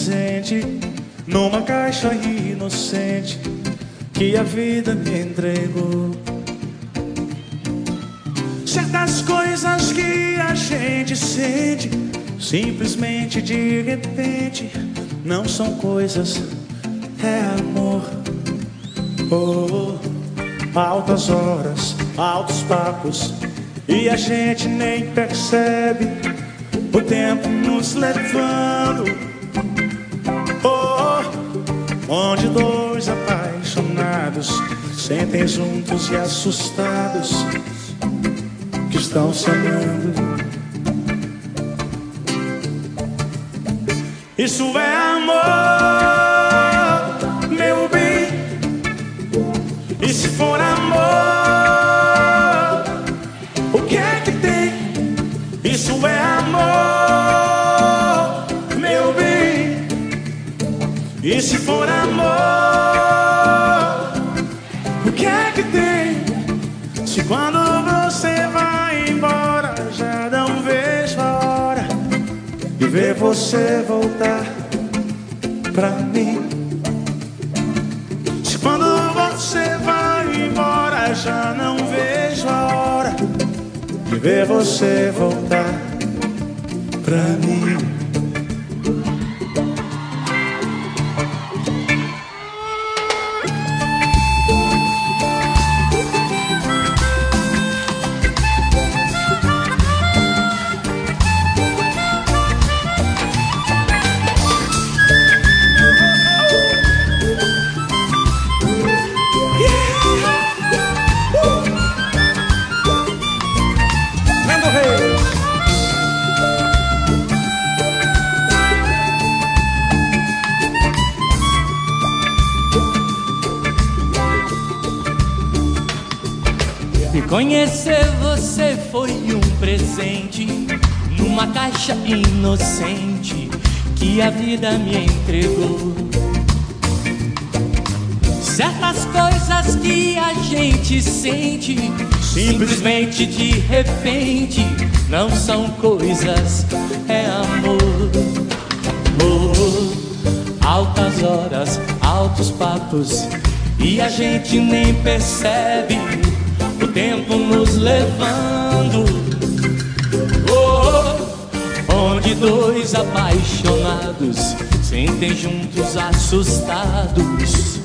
inocente, numa caixa inocente que a vida me entregou. Certas coisas que a gente sente, simplesmente de repente, não são coisas, é amor. Oh, altas horas, altos papos, e a gente nem percebe o tempo nos levando. Onde dois apaixonados sentem juntos e assustados que estão se amando. Isso é amor, meu bem. E se for amor, E se for amor, o que é que tem? Se quando você vai embora, já não vejo a hora de ver você voltar pra mim. Se quando você vai embora, já não vejo a hora de ver você voltar pra mim. Conhecer você foi um presente numa caixa inocente que a vida me entregou. Certas coisas que a gente sente simplesmente de repente não são coisas, é amor. Oh, altas horas, altos papos e a gente nem percebe tempo nos levando. Oh, onde dois apaixonados sentem juntos assustados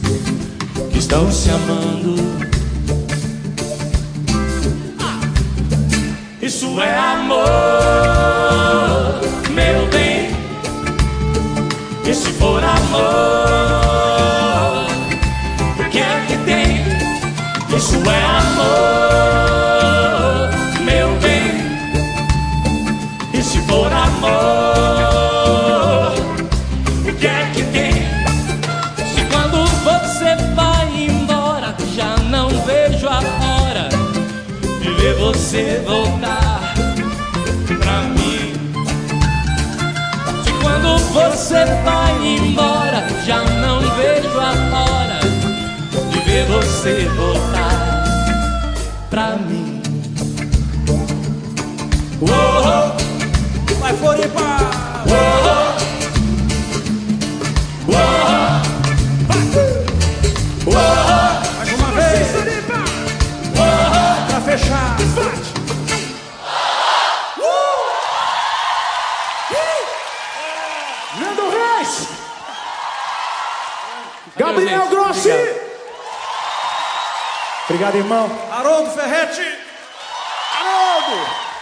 que estão se amando. Isso é amor, meu bem. E se for amor, se for amor, o que é que tem? Se quando você vai embora, já não vejo a hora de ver você voltar pra mim. Se quando você vai embora, já não vejo a hora de ver você voltar pra mim. Floripa! Mais uma vez! Pra fechar! Nando Reis! Gabriel Grossi! Obrigado, irmão. Haroldo Ferretti! Haroldo!